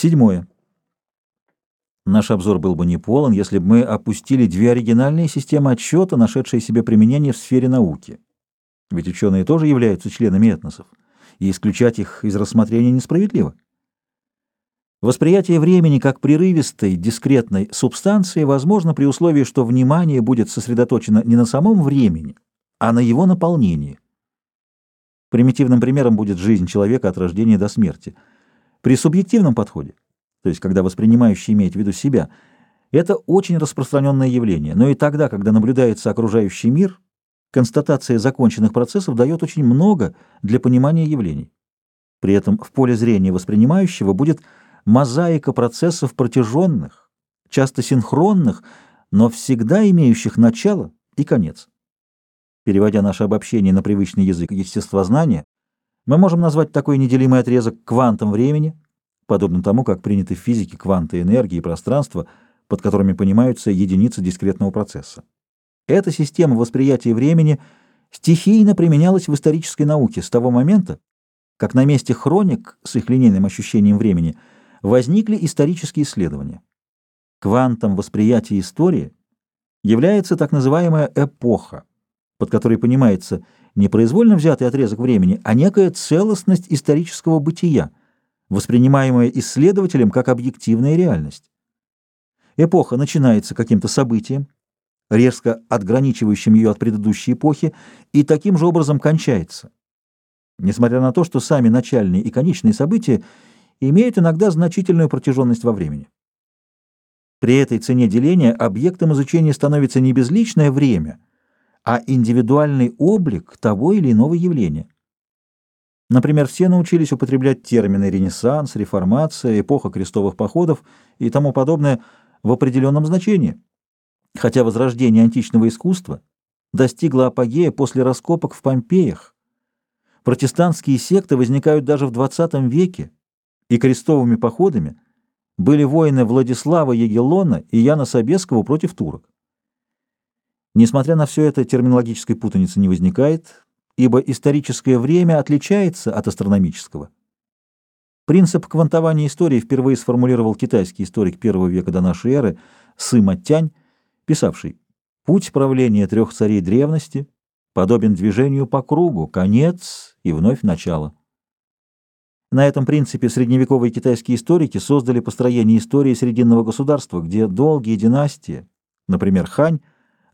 Седьмое. Наш обзор был бы неполон, если бы мы опустили две оригинальные системы отсчета, нашедшие себе применение в сфере науки. Ведь ученые тоже являются членами этносов, и исключать их из рассмотрения несправедливо. Восприятие времени как прерывистой, дискретной субстанции возможно при условии, что внимание будет сосредоточено не на самом времени, а на его наполнении. Примитивным примером будет жизнь человека от рождения до смерти. При субъективном подходе то есть когда воспринимающий имеет в виду себя, это очень распространенное явление, но и тогда, когда наблюдается окружающий мир, констатация законченных процессов дает очень много для понимания явлений. При этом в поле зрения воспринимающего будет мозаика процессов протяженных, часто синхронных, но всегда имеющих начало и конец. Переводя наше обобщение на привычный язык естествознания, мы можем назвать такой неделимый отрезок квантом времени – подобно тому, как приняты в физике кванты энергии и пространства, под которыми понимаются единицы дискретного процесса. Эта система восприятия времени стихийно применялась в исторической науке с того момента, как на месте хроник с их линейным ощущением времени возникли исторические исследования. Квантом восприятия истории является так называемая эпоха, под которой понимается не произвольно взятый отрезок времени, а некая целостность исторического бытия – воспринимаемое исследователем как объективная реальность. Эпоха начинается каким-то событием, резко отграничивающим ее от предыдущей эпохи, и таким же образом кончается. Несмотря на то, что сами начальные и конечные события имеют иногда значительную протяженность во времени. При этой цене деления объектом изучения становится не безличное время, а индивидуальный облик того или иного явления. Например, все научились употреблять термины «ренессанс», «реформация», «эпоха крестовых походов» и тому подобное в определенном значении, хотя возрождение античного искусства достигло апогея после раскопок в Помпеях. Протестантские секты возникают даже в XX веке, и крестовыми походами были воины Владислава Егелона и Яна Собеского против турок. Несмотря на все это, терминологической путаницы не возникает, ибо историческое время отличается от астрономического. Принцип квантования истории впервые сформулировал китайский историк первого века до нашей эры Сыма Тянь, писавший «Путь правления трех царей древности подобен движению по кругу, конец и вновь начало». На этом принципе средневековые китайские историки создали построение истории Срединного государства, где долгие династии, например, Хань,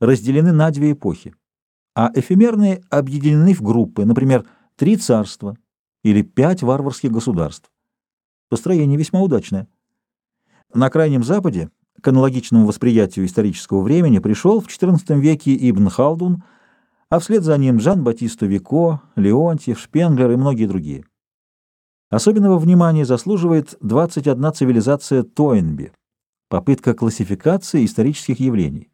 разделены на две эпохи а эфемерные объединены в группы, например, три царства или пять варварских государств. Построение весьма удачное. На Крайнем Западе к аналогичному восприятию исторического времени пришел в XIV веке Ибн Халдун, а вслед за ним Жан-Батисто Вико, Леонтьев, Шпенглер и многие другие. Особенного внимания заслуживает 21 цивилизация Тойнби, попытка классификации исторических явлений.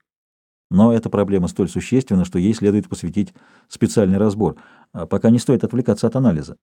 Но эта проблема столь существенна, что ей следует посвятить специальный разбор, а пока не стоит отвлекаться от анализа.